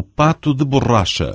o pato de borracha.